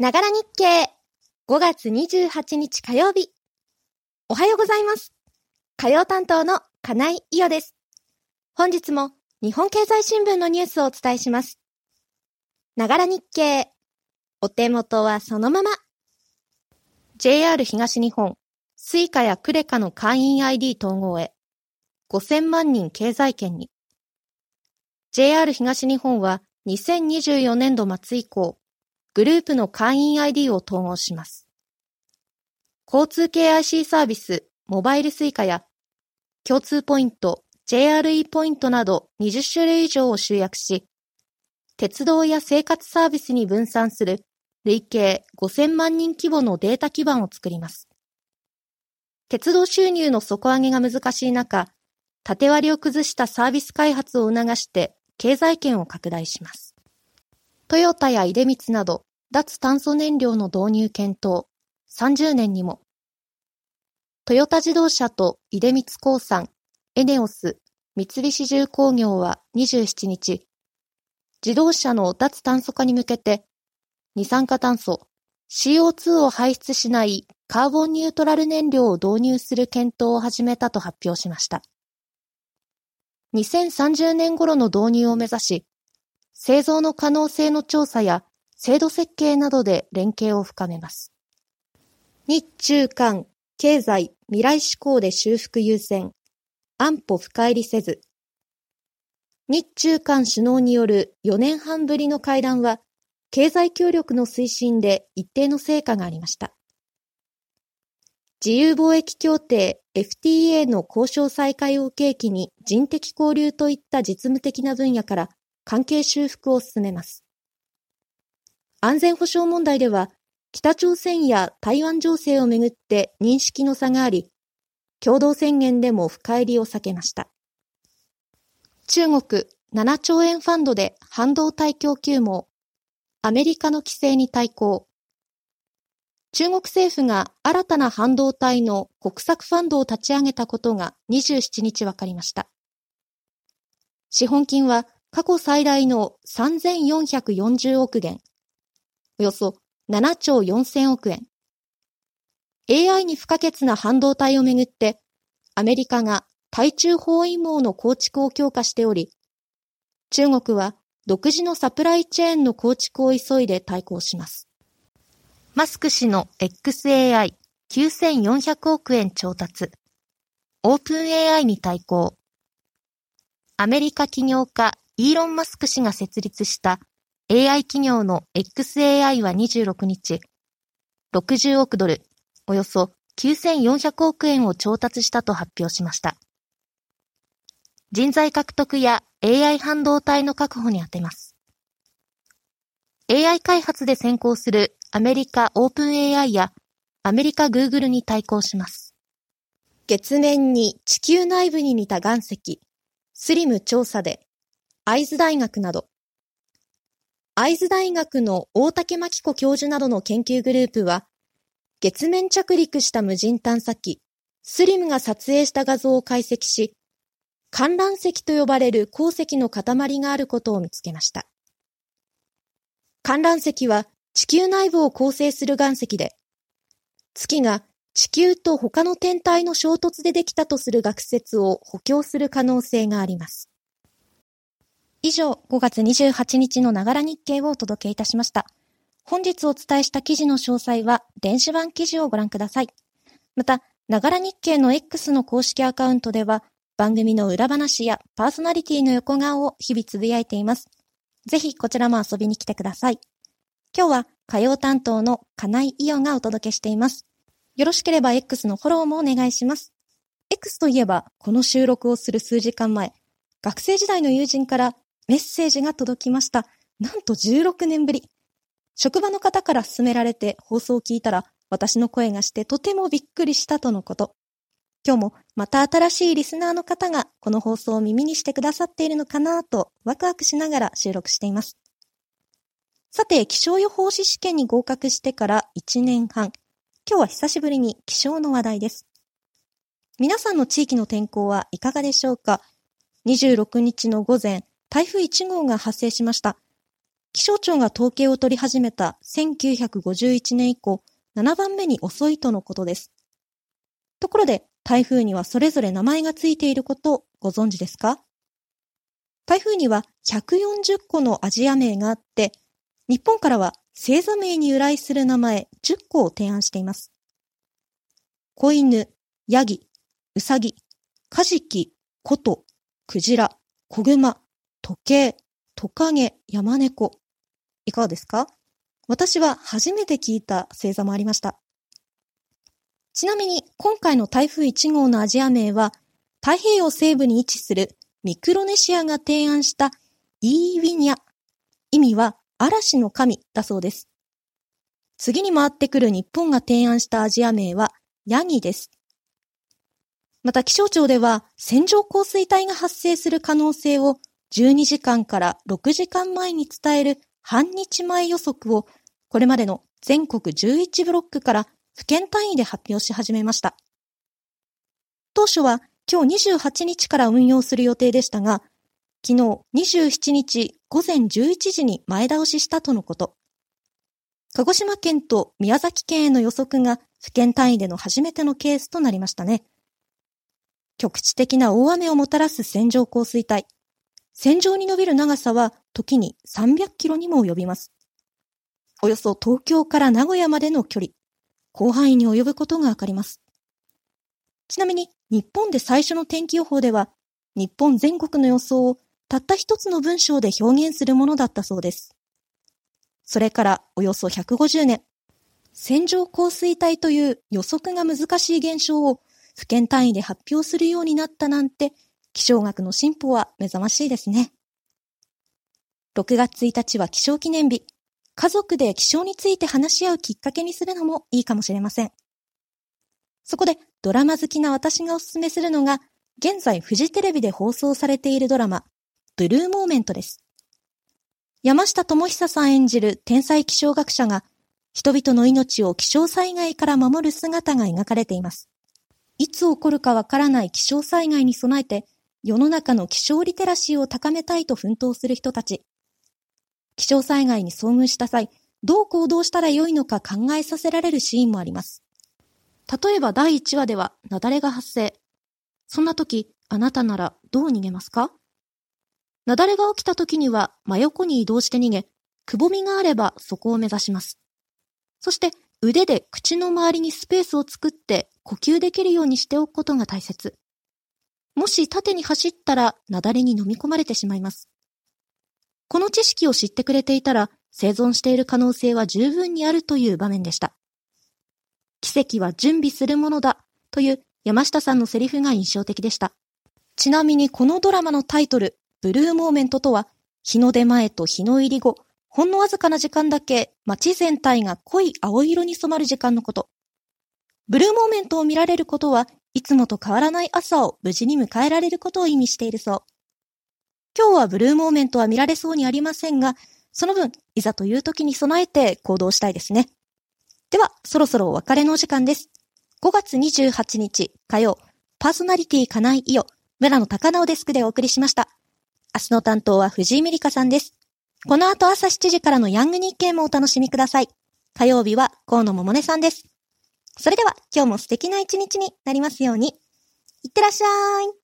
ながら日経5月28日火曜日。おはようございます。火曜担当の金井伊代です。本日も日本経済新聞のニュースをお伝えします。ながら日経。お手元はそのまま。JR 東日本、 Suica やクレカの会員 ID 統合へ。5000万人経済圏に。JR 東日本は2024年度末以降、グループの会員 ID を統合します。交通系 IC サービス、モバイル Suica や、共通ポイント、JRE ポイントなど20種類以上を集約し、鉄道や生活サービスに分散する累計5000万人規模のデータ基盤を作ります。鉄道収入の底上げが難しい中、縦割りを崩したサービス開発を促して経済圏を拡大します。トヨタや出光など脱炭素燃料の導入検討。30年にも。トヨタ自動車と出光興産、エネオス、三菱重工業は27日、自動車の脱炭素化に向けて二酸化炭素 CO2 を排出しないカーボンニュートラル燃料を導入する検討を始めたと発表しました。2030年頃の導入を目指し、製造の可能性の調査や制度設計などで連携を深めます。日中間、経済、未来志向で修復優先、安保深入りせず。日中間首脳による4年半ぶりの会談は、経済協力の推進で一定の成果がありました。自由貿易協定 FTA の交渉再開を契機に人的交流といった実務的な分野から関係修復を進めます。安全保障問題では、北朝鮮や台湾情勢をめぐって認識の差があり、共同宣言でも深入りを避けました。中国7兆円ファンドで半導体供給網、アメリカの規制に対抗。中国政府が新たな半導体の国策ファンドを立ち上げたことが27日分かりました。資本金は過去最大の3440億元、およそ7兆4000億円。AI に不可欠な半導体をめぐって、アメリカが対中包囲網の構築を強化しており、中国は独自のサプライチェーンの構築を急いで対抗します。マスク氏の XAI9400 億円調達。オープン AI に対抗。アメリカ起業家イーロン・マスク氏が設立した AI 企業の XAI は26日、60億ドル、およそ9400億円を調達したと発表しました。人材獲得や AI 半導体の確保に充てます。AI 開発で先行するアメリカオープン AI やアメリカ Google に対抗します。月面に地球内部に似た岩石、スリム調査で会津大学など、会津大学の大竹真紀子教授などの研究グループは、月面着陸した無人探査機、スリムが撮影した画像を解析し、観覧石と呼ばれる鉱石の塊があることを見つけました。観覧石は地球内部を構成する岩石で、月が地球と他の天体の衝突でできたとする学説を補強する可能性があります。以上、5月28日のながら日経をお届けいたしました。本日お伝えした記事の詳細は、電子版記事をご覧ください。また、ながら日経の X の公式アカウントでは、番組の裏話やパーソナリティの横顔を日々つぶやいています。ぜひこちらも遊びに来てください。今日は火曜担当の金井伊代がお届けしています。よろしければ X のフォローもお願いします。X といえば、この収録をする数時間前、学生時代の友人からメッセージが届きました。なんと16年ぶり。職場の方から勧められて放送を聞いたら、私の声がしてとてもびっくりしたとのこと。今日もまた新しいリスナーの方がこの放送を耳にしてくださっているのかなとワクワクしながら収録しています。さて、気象予報士試験に合格してから1年半。今日は久しぶりに気象の話題です。皆さんの地域の天候はいかがでしょうか ?26 日の午前、台風1号が発生しました。気象庁が統計を取り始めた1951年以降、7番目に遅いとのことです。ところで、台風にはそれぞれ名前がついていることをご存知ですか？台風には140個のアジア名があって、日本からは星座名に由来する名前10個を提案しています。子犬、ヤギ、ウサギ、カジキ、コト、クジラ、子熊、時計、トカゲ、ヤマネコ。いかがですか？私は初めて聞いた星座もありました。ちなみに今回の台風1号のアジア名は太平洋西部に位置するミクロネシアが提案したイーウィニャ。意味は嵐の神だそうです。次に回ってくる日本が提案したアジア名はヤギです。また気象庁では線状降水帯が発生する可能性を12時間から6時間前に伝える半日前予測をこれまでの全国11ブロックから府県単位で発表し始めました。当初は今日28日から運用する予定でしたが、昨日27日午前11時に前倒ししたとのこと。鹿児島県と宮崎県への予測が府県単位での初めてのケースとなりましたね。局地的な大雨をもたらす線状降水帯。線状に伸びる長さは時に300キロにも及びます。およそ東京から名古屋までの距離、広範囲に及ぶことがわかります。ちなみに、日本で最初の天気予報では、日本全国の予想をたった一つの文章で表現するものだったそうです。それからおよそ150年、線状降水帯という予測が難しい現象を府県単位で発表するようになったなんて、気象学の進歩は目覚ましいですね。6月1日は気象記念日。家族で気象について話し合うきっかけにするのもいいかもしれません。そこでドラマ好きな私がおすすめするのが、現在フジテレビで放送されているドラマ、ブルーモーメントです。山下智久さん演じる天才気象学者が、人々の命を気象災害から守る姿が描かれています。いつ起こるかわからない気象災害に備えて、世の中の気象リテラシーを高めたいと奮闘する人たち。気象災害に遭遇した際、どう行動したらよいのか考えさせられるシーンもあります。例えば第1話では、雪崩が発生。そんな時、あなたならどう逃げますか？雪崩が起きた時には真横に移動して逃げ、くぼみがあればそこを目指します。そして腕で口の周りにスペースを作って呼吸できるようにしておくことが大切。もし縦に走ったら雪崩に飲み込まれてしまいます。この知識を知ってくれていたら、生存している可能性は十分にあるという場面でした。奇跡は準備するものだという山下さんのセリフが印象的でした。ちなみにこのドラマのタイトル、ブルーモーメントとは、日の出前と日の入り後、ほんのわずかな時間だけ街全体が濃い青色に染まる時間のこと。ブルーモーメントを見られることはいつもと変わらない朝を無事に迎えられることを意味しているそう。今日はブルーモーメントは見られそうにありませんが、その分、いざという時に備えて行動したいですね。では、そろそろお別れのお時間です。5月28日火曜、パーソナリティ金井伊代、村野高直デスクでお送りしました。明日の担当は藤井美里香さんです。この後朝7時からのヤング日経もお楽しみください。火曜日は河野桃音さんです。それでは今日も素敵な一日になりますように。いってらっしゃい。